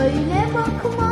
Öyle bakma.